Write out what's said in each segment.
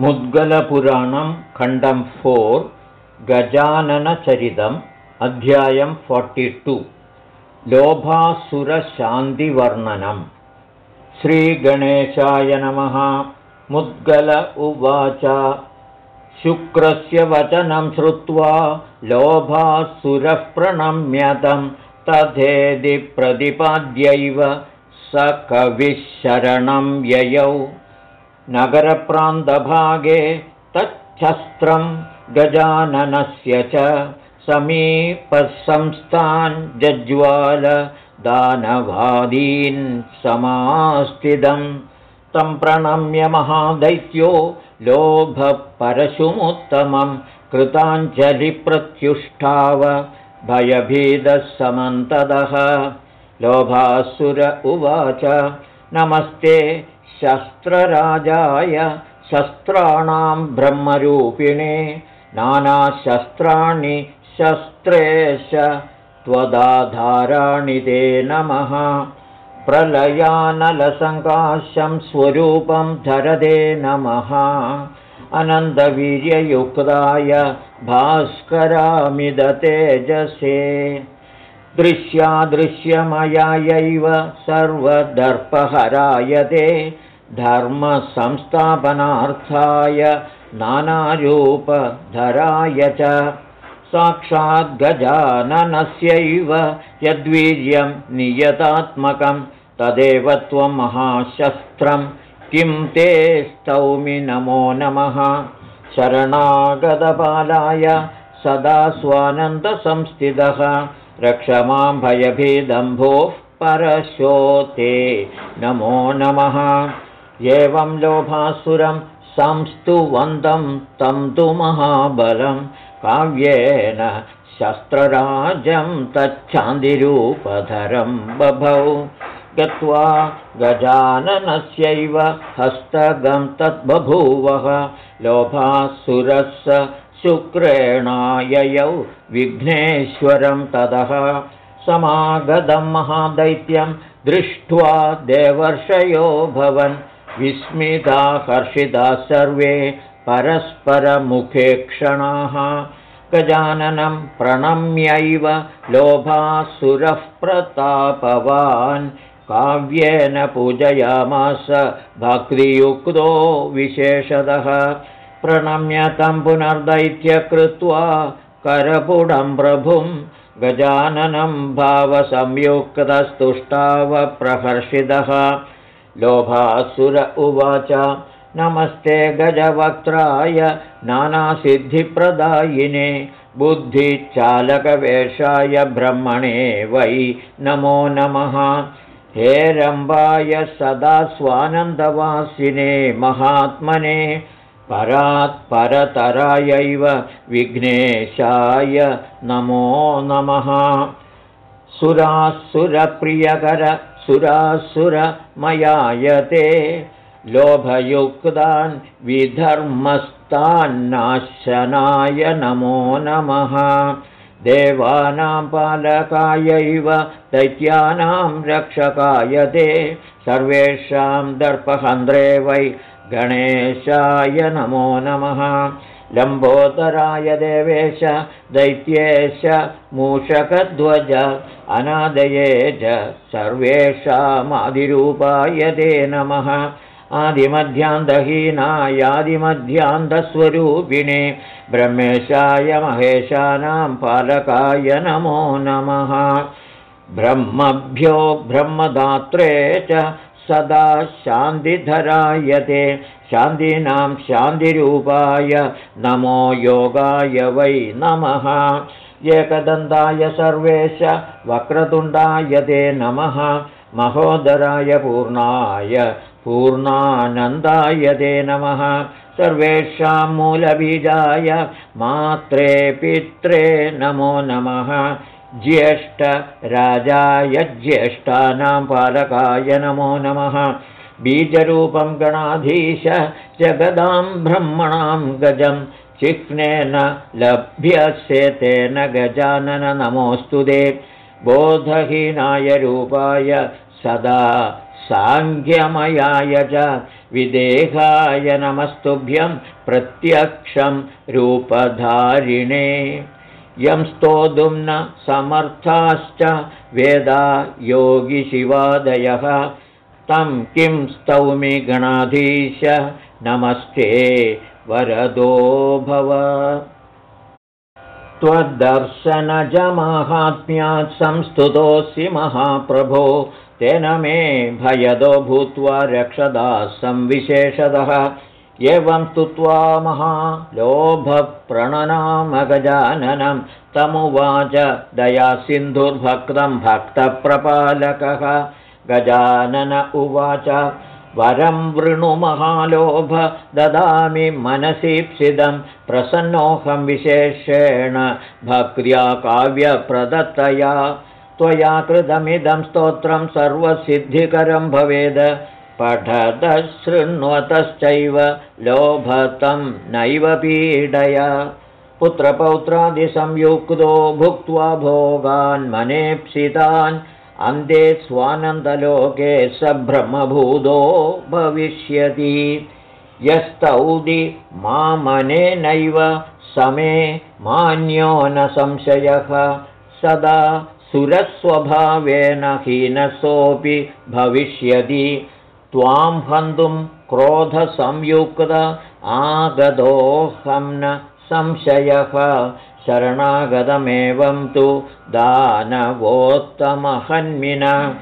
मुद्गलपुराणं खण्डं फोर् गजाननचरितम् अध्यायं टु. लोभासुरशान्तिवर्णनम् श्रीगणेशाय नमः. मुद्गल उवाच. शुक्रस्य वचनं श्रुत्वा लोभासुरः प्रणम्यतं तथेदि प्रतिपाद्यैव स कविः शरणं ययौ नगरप्रान्तभागे तच्छस्त्रं गजाननस्य च समीपसंस्थान् जज्वाल दानवादीन् समास्थितं। तं प्रणम्य महादैत्यो लोभपरशुमुत्तमं कृताञ्जलिप्रत्युष्ठाव भयभीदः समन्तदः लोभासुर उवाच नमस्ते शस्त्रराजाय शस्त्राणां ब्रह्मरूपिणे नानाशस्त्राणि शस्त्रेश त्वदाधाराणि ते नमः। प्रलयानलसङ्काशं स्वरूपं धरदे नमः। अनन्दवीर्ययुक्ताय भास्करामिदतेजसे। दृश्यादृश्यमयायैव सर्वदर्पहराय ते धर्मसंस्थापनार्थाय नानारूपधराय च। साक्षाद्गजाननस्यैव यद्वीर्यं नियतात्मकं तदेव त्वं महाशस्त्रं। किं ते स्तौमि नमो नमः। शरणागतपालाय सदा स्वानन्दसंस्थितः। रक्ष मां भयभीदम्भोः परशो ते नमो नमः एवं लोभासुरं संस्तुवन्दं तं तु महाबलं। काव्येन शस्त्रराजं तच्छान्तिरूपधरं बभौ। गत्वा गजाननस्यैव हस्तगं तद्बभूवः। लोभासुरस्य शुक्रेणाययौ विघ्नेश्वरं ततः। समागतं महादैत्यं दृष्ट्वा देवर्षयो भवन् विस्मिता हर्षिता सर्वे परस्परमुखे क्षणाः गजाननं प्रणम्यैव लोभासुरः प्रतापवान्। काव्येन पूजयामास भक्तियुक्तो विशेषतः। प्रणम्यतं पुनर्दैत्य कृत्वा करपुडं प्रभुं। गजाननं भावसंयुक्तस्तुष्टावप्रहर्षितः लोभासुर उवाच। नमस्ते गजवक्त्राय नानासिद्धिप्रदायिने बुद्धिचालकवेषाय ब्रह्मणे वै नमो नमः। हेरम्बाय सदा स्वानन्दवासिने महात्मने परात्परतरायैव विघ्नेशाय नमो नमः। सुरासुरप्रियकर सुरासुरमयायते। लोभयुक्तान् विधर्मस्तान्नाशनाय नमो नमः। देवानां पालकायैव दैत्यानां रक्षकाय ते सर्वेषां दर्पहन्द्रे वै गणेशाय नमो नमः लम्बोदराय देवेश दैत्येश मूषकध्वज अनादये च सर्वेषामादिरूपाय ते नमः। आदिमध्यान्तहीनायादिमध्यान्तस्वरूपिणे ब्रह्मेशाय महेशानां पालकाय नमो नमः। ब्रह्मभ्यो ब्रह्मदात्रे च सदा शान्तिधरायते। शान्तीनां शान्तिरूपाय नमो योगाय वै नमः। एकदन्ताय सर्वेश वक्रतुण्डाय ते नमः। महोदराय पूर्णाय पूर्णानन्दाय ते नमः। सर्वेषां मूलबीजाय मात्रे पित्रे नमो नमः ज्येष्ठराजाय ज्येष्ठानां पालकाय नमो नमः। बीजरूपं गणाधीश जगदां ब्रह्मणां गजं चिह्नेन लभ्यसे तेन गजानन नमोऽस्तु ते। बोधहीनाय रूपाय सदा साङ्ख्यमयाय च विदेहाय नमस्तुभ्यं प्रत्यक्षं रूपधारिणे यं स्तोतुं न समर्थाश्च वेदा योगिशिवादयः तं किं स्तौमि गणाधीश नमस्ते वरदो भव। त्वद्दर्शनजमाहात्म्यात् संस्तुतोऽसि महाप्रभो तेन मे भयदो भूत्वा रक्षदा संविशेषतः एवं स्तुत्वा महालोभप्रणनामगजाननं तमुवाच दयासिन्धुर्भक्तं भक्तप्रपालकः। गजानन उवाच वरं वृणुमहालोभ ददामि मनसीप्सितं प्रसन्नोऽहं विशेषेण भक्र्या काव्यप्रदत्तया। त्वया कृतमिदं स्तोत्रं सर्वसिद्धिकरं भवेद् पठत शृण्वतश्चैव लोभतं नैव पीडय। पुत्रपौत्रादिसंयुक्तो भुक्त्वा भोगान् मनेप्सितान् अन्ते स्वानन्दलोके स ब्रह्मभूतो भविष्यति। यस्तौदि मामनेनैव समे मान्यो न संशयः। सदा सुरस्वभावेन हीनसोऽपि भविष्यति त्वां हन्तुं क्रोधसंयुक्त आगतोऽहं न संशयः। शरणागतमेवं तु दानवोत्तमहन्मिन।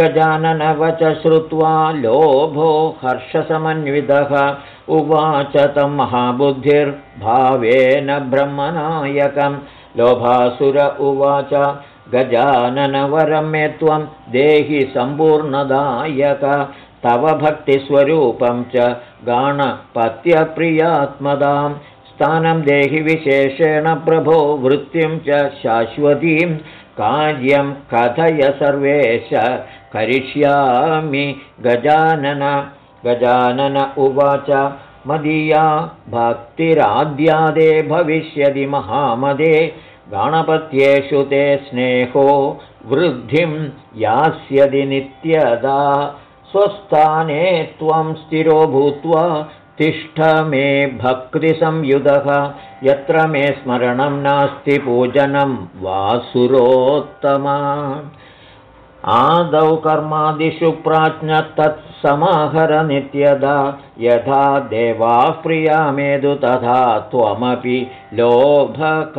गजाननवच श्रुत्वा लोभो हर्षसमन्वितः। उवाच तं महाबुद्धिर्भावेन ब्रह्मनायकं। लोभासुर उवाच गजाननवरं मे त्वं देहि सम्पूर्णदायक तव भक्तिस्वरूपं च गाणपत्यप्रियात्मदाम् स्थानं देहि विशेषेण प्रभो वृत्तिं च शाश्वतीं कार्यं कथय सर्वेश करिष्यामि गजानन। गजानन उवाच मदीया भक्तिराद्यादे भविष्यति महामदे। गणपत्येषु ते स्नेहो वृद्धिं यास्यति नित्यदा स्वस्थाने त्वं स्थिरो भूत्वा तिष्ठ मे भक्तिसंयुधः। यत्र मे स्मरणं नास्ति पूजनं वासुरोत्तमा आदौ कर्मादिषु नित्यदा। यथा देवाः प्रियामेदु तथा त्वमपि लोभक।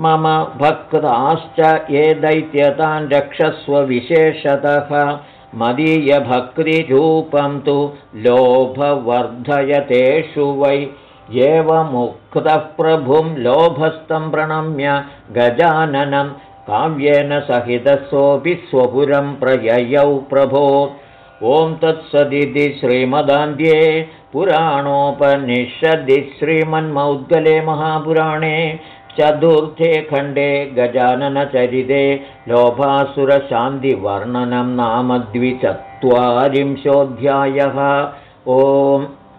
मम भक्ताश्च ये दैत्यतान् रक्षस्व विशेषतः मदीयभक्तिरूपं तु लोभवर्धयतेषु वै। एवमुक्तः प्रभुं लोभस्तं प्रणम्य गजाननं काव्येन सहितसोऽपि स्वपुरं प्रययौ प्रभो। ॐ तत्सदिति श्रीमदान्ध्ये पुराणोपनिषदि श्रीमन्मौद्गले महापुराणे चतुर्थे खण्डे गजाननचरिते लोभासुरशान्तिवर्णनं नाम द्विचत्वारिंशोऽध्यायः। ओम्